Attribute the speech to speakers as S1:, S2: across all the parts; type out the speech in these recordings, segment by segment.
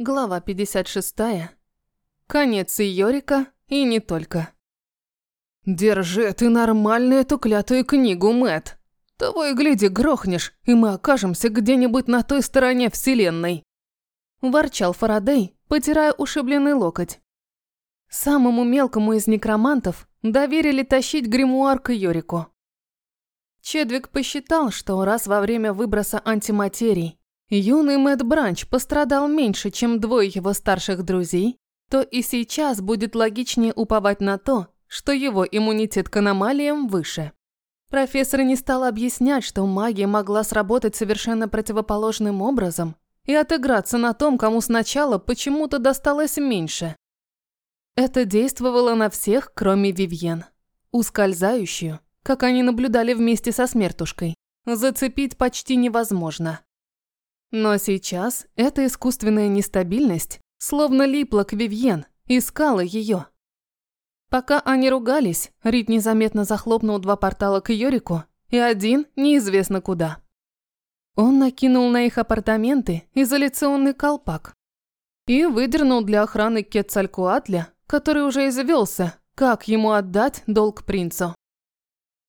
S1: Глава 56. Конец Йорика и не только.
S2: «Держи ты нормально эту клятую книгу, Мэт. Того и гляди, грохнешь, и мы окажемся где-нибудь на той стороне вселенной», –
S1: ворчал Фарадей, потирая ушибленный локоть. Самому мелкому из некромантов доверили тащить гримуар к Йорику. Чедвик посчитал, что раз во время выброса антиматерий юный Мэтт Бранч пострадал меньше, чем двое его старших друзей, то и сейчас будет логичнее уповать на то, что его иммунитет к аномалиям выше. Профессор не стал объяснять, что магия могла сработать совершенно противоположным образом и отыграться на том, кому сначала почему-то досталось меньше. Это действовало на всех, кроме Вивьен. Ускользающую, как они наблюдали вместе со смертушкой, зацепить почти невозможно. Но сейчас эта искусственная нестабильность словно липла к Вивьен, искала ее. Пока они ругались, Рид незаметно захлопнул два портала к Йорику и один неизвестно куда. Он накинул на их апартаменты изоляционный колпак и выдернул для охраны Кетцалькуатля, который уже извелся, как ему отдать долг принцу.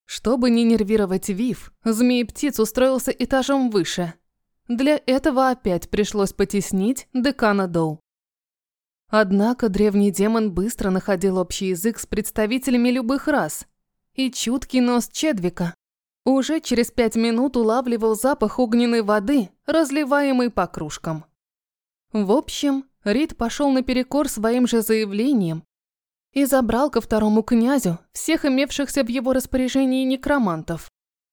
S1: Чтобы не нервировать Вив, змей-птиц устроился этажом выше. Для этого опять пришлось потеснить декана Доу. Однако древний демон быстро находил общий язык с представителями любых рас. И чуткий нос Чедвика уже через пять минут улавливал запах огненной воды, разливаемой по кружкам. В общем, Рид пошел наперекор своим же заявлением и забрал ко второму князю всех имевшихся в его распоряжении некромантов.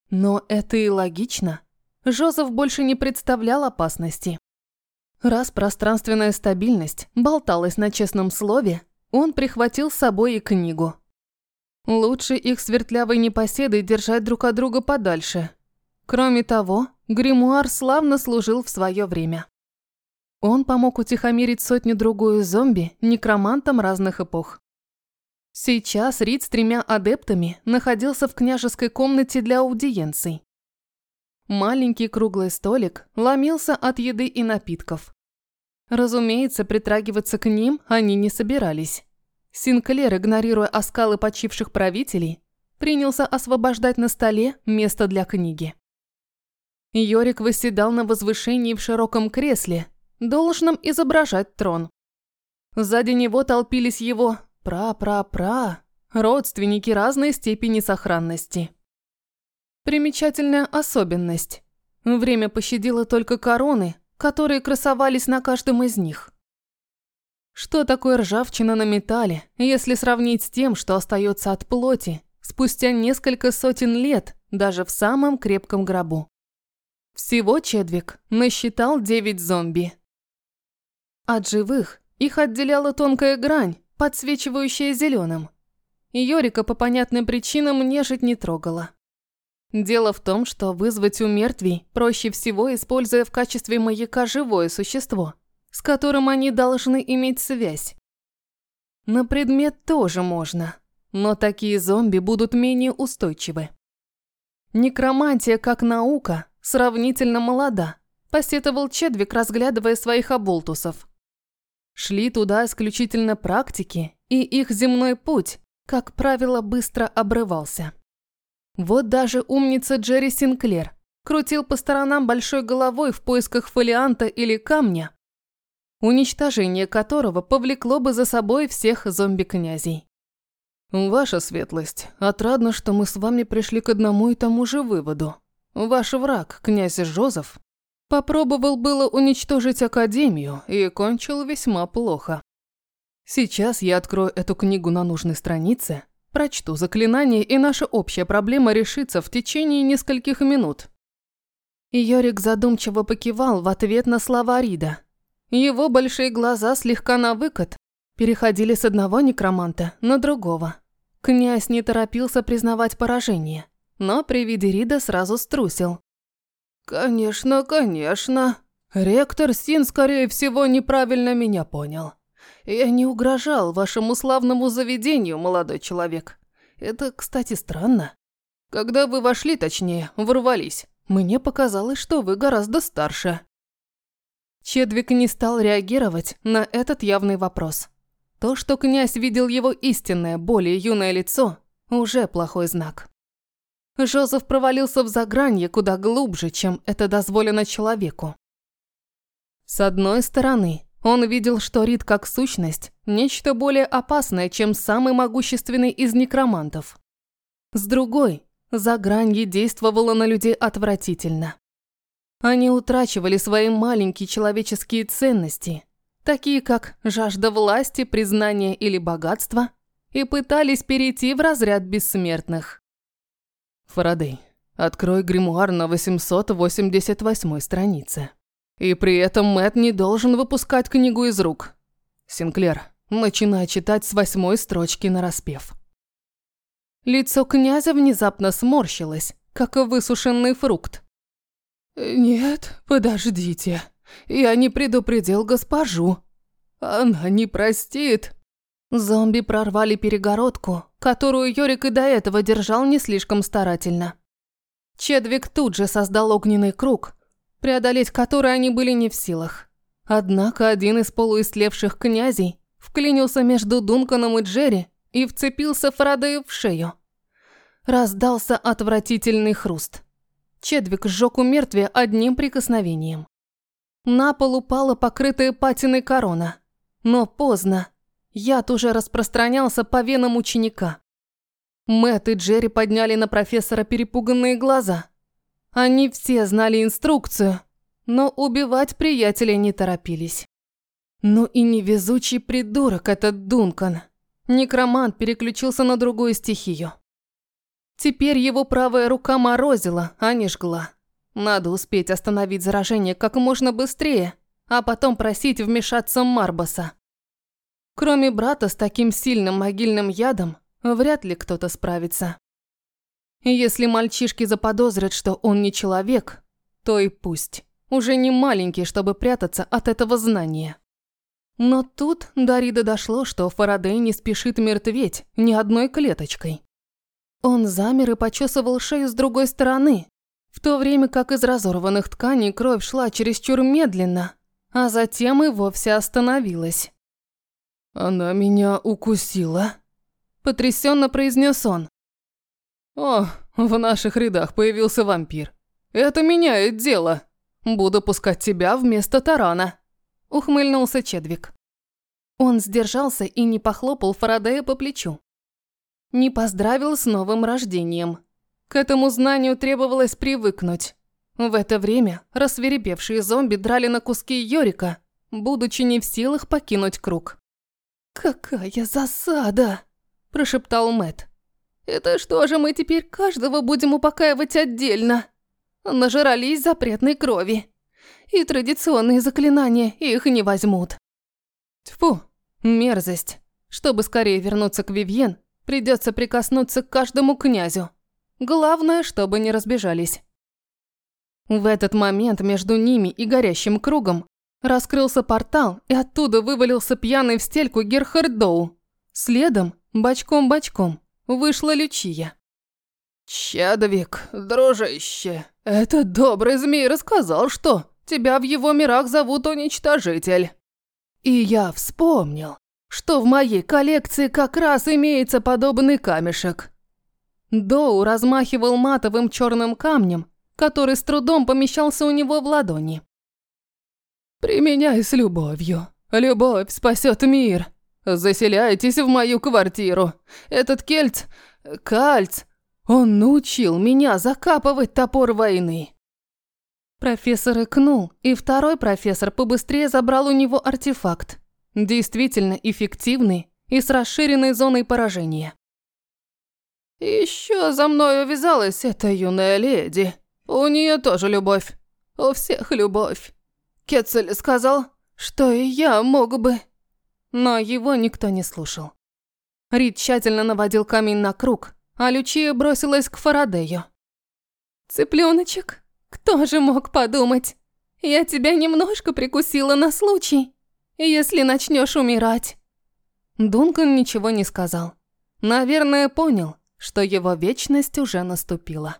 S1: Но это и логично. Жозеф больше не представлял опасности. Раз пространственная стабильность болталась на честном слове, он прихватил с собой и книгу. Лучше их свертлявой непоседой держать друг от друга подальше. Кроме того, гримуар славно служил в свое время. Он помог утихомирить сотню-другую зомби некромантам разных эпох. Сейчас Рид с тремя адептами находился в княжеской комнате для аудиенций. Маленький круглый столик ломился от еды и напитков. Разумеется, притрагиваться к ним они не собирались. Синклер, игнорируя оскалы почивших правителей, принялся освобождать на столе место для книги. Йорик восседал на возвышении в широком кресле, должном изображать трон. Сзади него толпились его пра-пра-пра, родственники разной степени сохранности. Примечательная особенность. Время пощадило только короны, которые красовались на каждом из них. Что такое ржавчина на металле, если сравнить с тем, что остается от плоти спустя несколько сотен лет даже в самом крепком гробу? Всего Чедвик насчитал девять зомби. От живых их отделяла тонкая грань, подсвечивающая зеленым. Йорика по понятным причинам нежить не трогала. Дело в том, что вызвать у мертвей проще всего, используя в качестве маяка живое существо, с которым они должны иметь связь. На предмет тоже можно, но такие зомби будут менее устойчивы. Некромантия как наука сравнительно молода, посетовал Чедвик, разглядывая своих оболтусов. Шли туда исключительно практики, и их земной путь, как правило, быстро обрывался. Вот даже умница Джерри Синклер крутил по сторонам большой головой в поисках фолианта или камня, уничтожение которого повлекло бы за собой всех зомби-князей.
S2: «Ваша светлость, отрадно, что мы с вами пришли к одному и тому же выводу. Ваш враг, князь Жозеф, попробовал было уничтожить Академию и кончил весьма плохо. Сейчас я открою эту книгу на нужной странице, Прочту заклинание, и наша общая проблема решится в течение нескольких минут.
S1: Йорик задумчиво покивал в ответ на слова Рида. Его большие глаза слегка на выкат переходили с одного некроманта на другого. Князь не торопился признавать поражение, но при виде Рида сразу струсил.
S2: «Конечно, конечно. Ректор Син, скорее всего, неправильно меня понял. Я не угрожал вашему славному заведению, молодой человек. Это, кстати, странно. Когда вы вошли, точнее, ворвались, мне показалось, что вы гораздо старше.
S1: Чедвик не стал реагировать на этот явный вопрос. То, что князь видел его истинное, более юное лицо, уже плохой знак. Жозеф провалился в загранье куда глубже, чем это дозволено человеку. С одной стороны, он видел, что Рид как сущность – нечто более опасное, чем самый могущественный из некромантов. С другой, загранье действовало на людей отвратительно. Они утрачивали свои маленькие человеческие ценности, такие как жажда власти, признания или богатства, и пытались перейти в разряд бессмертных.
S2: Фарадей, открой гримуар на 888 странице. И при этом Мэт не должен выпускать книгу из рук. Синклер, начинай читать с восьмой строчки на распев.
S1: Лицо князя внезапно сморщилось, как высушенный фрукт.
S2: «Нет, подождите. Я не предупредил госпожу. Она не простит».
S1: Зомби прорвали перегородку, которую Йорик и до этого держал не слишком старательно. Чедвик тут же создал огненный круг, преодолеть который они были не в силах. Однако один из полуистлевших князей вклинился между Дунканом и Джерри и вцепился Фарадею в шею. Раздался отвратительный хруст. Чедвик сжег у мертвия одним прикосновением. На пол упала покрытая патиной корона. Но поздно. Яд уже распространялся по венам ученика. Мэтт и Джерри подняли на профессора перепуганные глаза – они все знали инструкцию, но убивать приятеля не торопились. Ну и невезучий придурок этот Дункан. Некромант переключился на другую стихию. Теперь его правая рука морозила, а не жгла. Надо успеть остановить заражение как можно быстрее, а потом просить вмешаться Марбаса. Кроме брата с таким сильным могильным ядом, вряд ли кто-то справится. Если мальчишки заподозрят, что он не человек, то и пусть. Уже не маленький, чтобы прятаться от этого знания. Но тут до Рида дошло, что Фарадей не спешит мертветь ни одной клеточкой. Он замер и почесывал шею с другой стороны, в то время как из разорванных тканей кровь шла чересчур медленно, а затем и вовсе остановилась.
S2: «Она меня укусила», –
S1: потрясенно произнес он.
S2: «О, в наших рядах появился вампир. Это меняет дело. Буду пускать тебя вместо тарана», –
S1: ухмыльнулся Чедвик. Он сдержался и не похлопал Фарадея по плечу. Не поздравил с новым рождением. К этому знанию требовалось привыкнуть. В это время рассверепевшие зомби драли на куски Йорика, будучи не в силах покинуть круг. «Какая засада!» – прошептал Мэт. Это что же мы теперь каждого будем упокаивать отдельно? Нажрались запретной крови. И традиционные заклинания их не возьмут. Тьфу, мерзость. Чтобы скорее вернуться к Вивьен, придется прикоснуться к каждому князю. Главное, чтобы не разбежались. В этот момент между ними и горящим кругом раскрылся портал, и оттуда вывалился пьяный в стельку Герхард Доу. Следом, бочком-бочком, Вышла Лючия.
S2: «Чадовик, дружище, этот добрый змей рассказал, что тебя в его мирах зовут Уничтожитель. И я вспомнил, что в моей коллекции как раз имеется подобный камешек».
S1: Доу размахивал матовым черным камнем, который с трудом помещался у него в ладони.
S2: «Применяй с любовью. Любовь спасет мир. Заселяйтесь в мою квартиру. Этот кельц... Кальц... Он научил меня закапывать топор войны».
S1: Профессор икнул, и второй профессор побыстрее забрал у него артефакт. Действительно эффективный и с расширенной зоной поражения.
S2: Еще за мной увязалась эта юная леди. У нее тоже любовь. У всех любовь. Кетцель сказал, что и я мог бы
S1: но его никто не слушал. Рид тщательно наводил камень на круг, а Лючия бросилась к Фарадею. «Цыпленочек, кто же мог подумать? Я тебя немножко прикусила на случай, если начнешь умирать». Дункан ничего не сказал. Наверное, понял, что его вечность уже наступила.